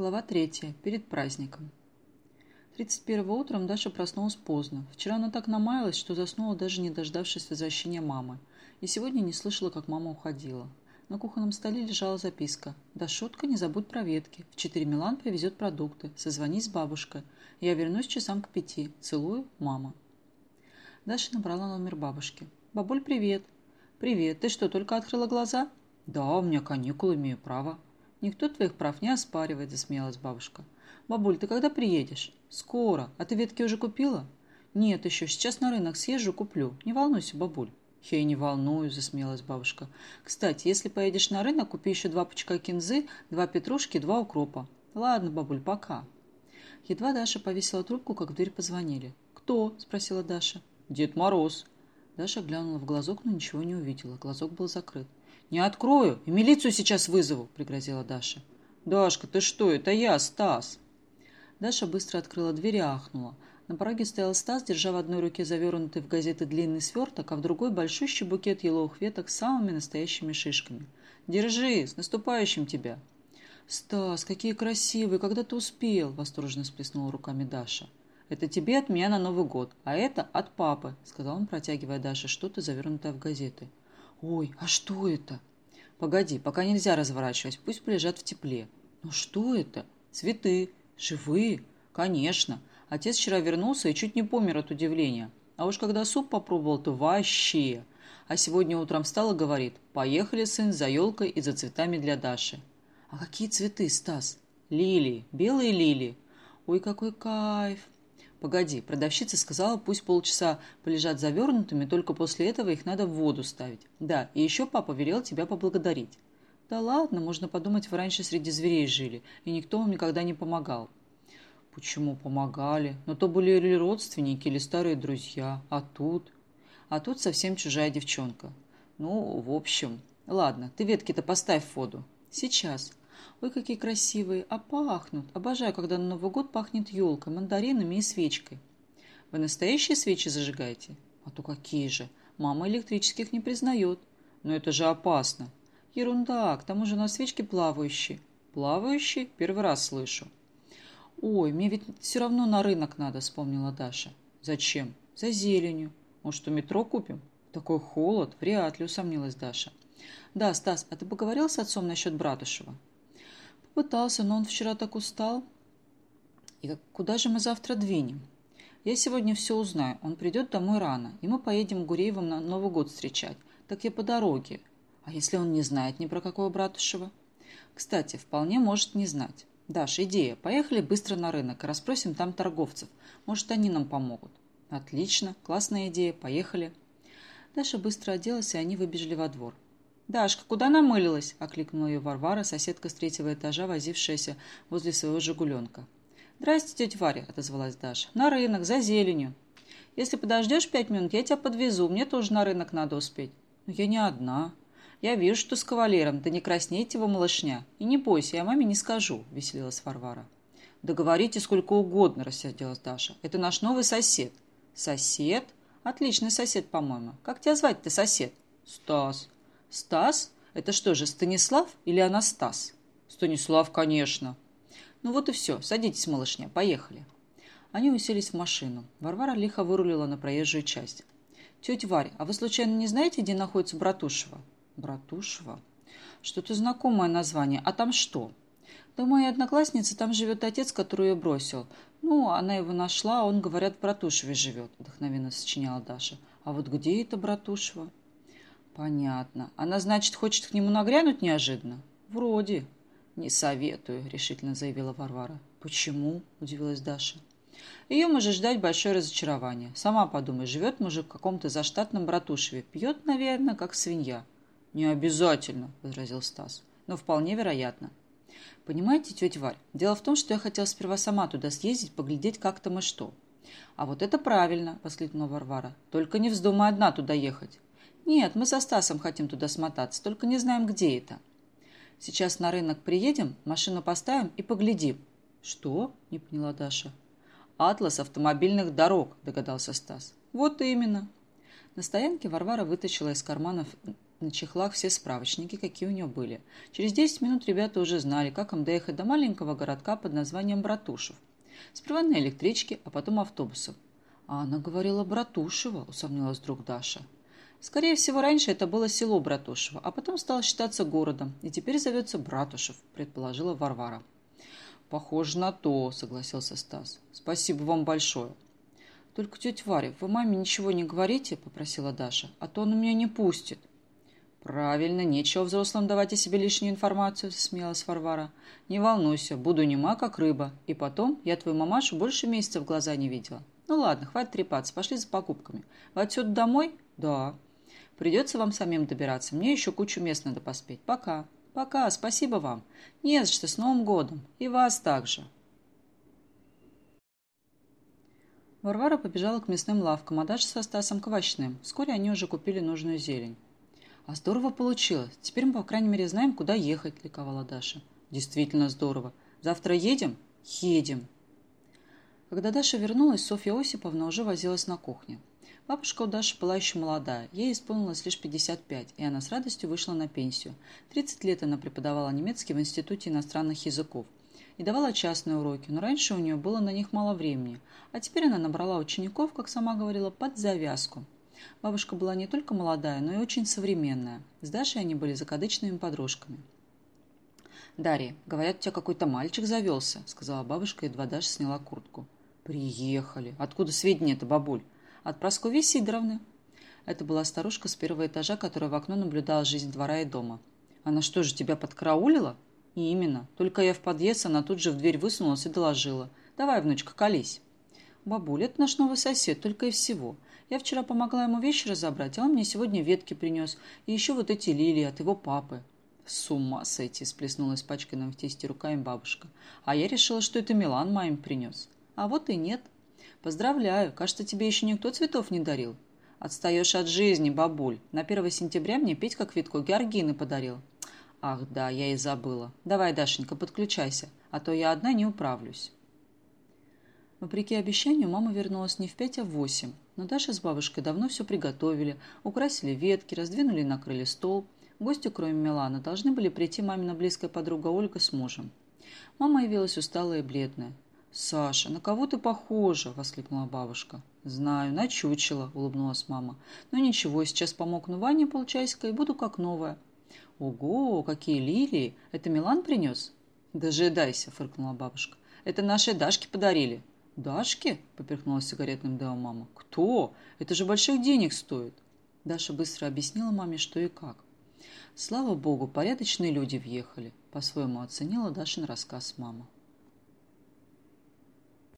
Глава третья. Перед праздником. 31 утром Даша проснулась поздно. Вчера она так намаялась, что заснула, даже не дождавшись возвращения мамы. И сегодня не слышала, как мама уходила. На кухонном столе лежала записка. «Дашутка, не забудь про ветки. В 4 Милан привезет продукты. Созвонись с бабушкой. Я вернусь часам к пяти. Целую, мама». Даша набрала номер бабушки. «Бабуль, привет». «Привет. Ты что, только открыла глаза?» «Да, у меня каникулы, имею право». «Никто твоих прав не оспаривает», – засмеялась бабушка. «Бабуль, ты когда приедешь?» «Скоро. А ты ветки уже купила?» «Нет еще. Сейчас на рынок съезжу, куплю. Не волнуйся, бабуль». «Я и не волнуюсь», – засмеялась бабушка. «Кстати, если поедешь на рынок, купи еще два пучка кинзы, два петрушки, два укропа». «Ладно, бабуль, пока». Едва Даша повесила трубку, как в дверь позвонили. «Кто?» – спросила Даша. «Дед Мороз». Даша глянула в глазок, но ничего не увидела. Глазок был закрыт. «Не открою, и милицию сейчас вызову», — пригрозила Даша. «Дашка, ты что? Это я, Стас!» Даша быстро открыла дверь и ахнула. На пороге стоял Стас, держа в одной руке завернутый в газеты длинный сверток, а в другой большущий букет еловых веток с самыми настоящими шишками. «Держи! С наступающим тебя!» «Стас, какие красивые! Когда ты успел?» – восторженно сплеснула руками Даша. «Это тебе от меня на Новый год, а это от папы», – сказал он, протягивая Даше что-то, завернутое в газеты. «Ой, а что это?» «Погоди, пока нельзя разворачивать, пусть полежат в тепле». «Ну что это?» «Цветы. Живые?» «Конечно. Отец вчера вернулся и чуть не помер от удивления. А уж когда суп попробовал, то вообще...» А сегодня утром встал говорит, «Поехали, сын, за елкой и за цветами для Даши». «А какие цветы, Стас?» «Лилии. Белые лилии». «Ой, какой кайф!» «Погоди, продавщица сказала, пусть полчаса полежат завернутыми, только после этого их надо в воду ставить. Да, и еще папа велел тебя поблагодарить». «Да ладно, можно подумать, вы раньше среди зверей жили, и никто вам никогда не помогал». «Почему помогали? Но то были или родственники, или старые друзья. А тут...» «А тут совсем чужая девчонка». «Ну, в общем...» «Ладно, ты ветки-то поставь в воду». «Сейчас». Ой, какие красивые, а пахнут. Обожаю, когда на Новый год пахнет елкой, мандаринами и свечкой. Вы настоящие свечи зажигаете? А то какие же. Мама электрических не признает. Но это же опасно. Ерунда, к тому же у нас свечки плавающие. Плавающие? Первый раз слышу. Ой, мне ведь все равно на рынок надо, вспомнила Даша. Зачем? За зеленью. Может, у метро купим? Такой холод? Вряд ли, усомнилась Даша. Да, Стас, а ты поговорил с отцом насчет Братушева? Пытался, но он вчера так устал. И куда же мы завтра двинем? Я сегодня все узнаю. Он придет домой рано, и мы поедем к Гуреевым на Новый год встречать. Так я по дороге. А если он не знает ни про какого Братушева? Кстати, вполне может не знать. Даша, идея. Поехали быстро на рынок и расспросим там торговцев. Может, они нам помогут. Отлично, классная идея. Поехали. Даша быстро оделась, и они выбежали во двор. «Дашка, куда намылилась?» – окликнула ее Варвара, соседка с третьего этажа, возившаяся возле своего «Жигуленка». «Здрасте, тетя Варя», – отозвалась Даша. «На рынок, за зеленью. Если подождешь пять минут, я тебя подвезу. Мне тоже на рынок надо успеть». «Но я не одна. Я вижу, что с кавалером. Да не краснейте его, малышня. И не бойся, я маме не скажу», – веселилась Варвара. «Да говорите сколько угодно», – рассердилась Даша. «Это наш новый сосед». «Сосед? Отличный сосед, по-моему. Как тебя звать-то, сосед?» «Стас». Стас? Это что же, Станислав или Анастас? Станислав, конечно. Ну вот и все. Садитесь, малышня. Поехали. Они уселись в машину. Варвара лихо вырулила на проезжую часть. «Тетя Варя, а вы случайно не знаете, где находится Братушева?» «Братушева?» «Что-то знакомое название. А там что?» «Да у моей одноклассницы там живет отец, который ее бросил. Ну, она его нашла, а он, говорят, в Братушеве живет», — вдохновенно сочиняла Даша. «А вот где это Братушева?» «Понятно. Она, значит, хочет к нему нагрянуть неожиданно?» «Вроде». «Не советую», — решительно заявила Варвара. «Почему?» — удивилась Даша. Ее может ждать большое разочарование. Сама подумай, живет мужик в каком-то заштатном братушеве. Пьет, наверное, как свинья. «Не обязательно», — возразил Стас. «Но вполне вероятно». «Понимаете, тетя Варь, дело в том, что я хотела сперва сама туда съездить, поглядеть, как там и что». «А вот это правильно», — воскликнула Варвара. «Только не вздумай одна туда ехать. «Нет, мы со Стасом хотим туда смотаться, только не знаем, где это». «Сейчас на рынок приедем, машину поставим и поглядим». «Что?» – не поняла Даша. «Атлас автомобильных дорог», – догадался Стас. «Вот именно». На стоянке Варвара вытащила из карманов на чехлах все справочники, какие у нее были. Через 10 минут ребята уже знали, как им доехать до маленького городка под названием Братушев. Сперва на электричке, а потом автобусов. А она говорила Братушева, усомнилась вдруг Даша. Скорее всего, раньше это было село Братушево, а потом стало считаться городом, и теперь зовется Братушев, предположила Варвара. Похоже на то, согласился Стас. Спасибо вам большое. Только, тетя Варя, вы маме ничего не говорите, попросила Даша, а то он меня не пустит. «Правильно, нечего взрослым давать о себе лишнюю информацию», — засмеялась Варвара. «Не волнуйся, буду нема, как рыба. И потом, я твою мамашу больше месяца в глаза не видела. Ну ладно, хватит трепаться, пошли за покупками. Вы отсюда домой?» «Да». «Придется вам самим добираться. Мне еще кучу мест надо поспеть. Пока». «Пока, спасибо вам». «Не за что, с Новым годом. И вас также». Варвара побежала к мясным лавкам, а Даша со Стасом к овощным. Вскоре они уже купили нужную зелень. «А здорово получилось. Теперь мы, по крайней мере, знаем, куда ехать», – ликовала Даша. «Действительно здорово. Завтра едем?» «Едем». Когда Даша вернулась, Софья Осиповна уже возилась на кухне. Бабушка у Даши была еще молодая, ей исполнилось лишь 55, и она с радостью вышла на пенсию. 30 лет она преподавала немецкий в Институте иностранных языков и давала частные уроки, но раньше у нее было на них мало времени, а теперь она набрала учеников, как сама говорила, под завязку – Бабушка была не только молодая, но и очень современная. С Дашей они были закадычными подружками. «Дарья, говорят, у тебя какой-то мальчик завелся», — сказала бабушка, едва Даша сняла куртку. «Приехали. Откуда сведения-то, бабуль?» «От Прасковьи Сидоровны». Это была старушка с первого этажа, которая в окно наблюдала жизнь двора и дома. «Она что же, тебя подкараулила?» «Именно. Только я в подъезд, она тут же в дверь высунулась и доложила. Давай, внучка, колись». «Бабуль, это наш новый сосед, только и всего. Я вчера помогла ему вещи разобрать, а он мне сегодня ветки принес. И еще вот эти лилии от его папы. С ума сойти, сплеснулась пачканным в тесте руками бабушка. А я решила, что это Милан моим принес. А вот и нет. Поздравляю, кажется, тебе еще никто цветов не дарил. Отстаешь от жизни, бабуль. На 1 сентября мне Петька Квитко георгины подарил. Ах, да, я и забыла. Давай, Дашенька, подключайся, а то я одна не управлюсь. Вопреки обещанию, мама вернулась не в пять, а в восемь. Но Даша с бабушкой давно все приготовили, украсили ветки, раздвинули и накрыли стол. Гости, кроме Милана, должны были прийти мамина близкая подруга Ольга с мужем. Мама явилась усталая и бледная. «Саша, на кого ты похожа?» – воскликнула бабушка. «Знаю, на чучело», – улыбнулась мама. «Но ничего, сейчас помогну Ване полчасика и буду как новая». «Ого, какие лилии! Это Милан принес?» «Дожидайся», – фыркнула бабушка. «Это нашей Дашке подарили. «Дашке?» – поперхнулась сигаретным дымом мама. «Кто? Это же больших денег стоит!» Даша быстро объяснила маме, что и как. Слава богу, порядочные люди въехали, по-своему оценила Дашин рассказ мама.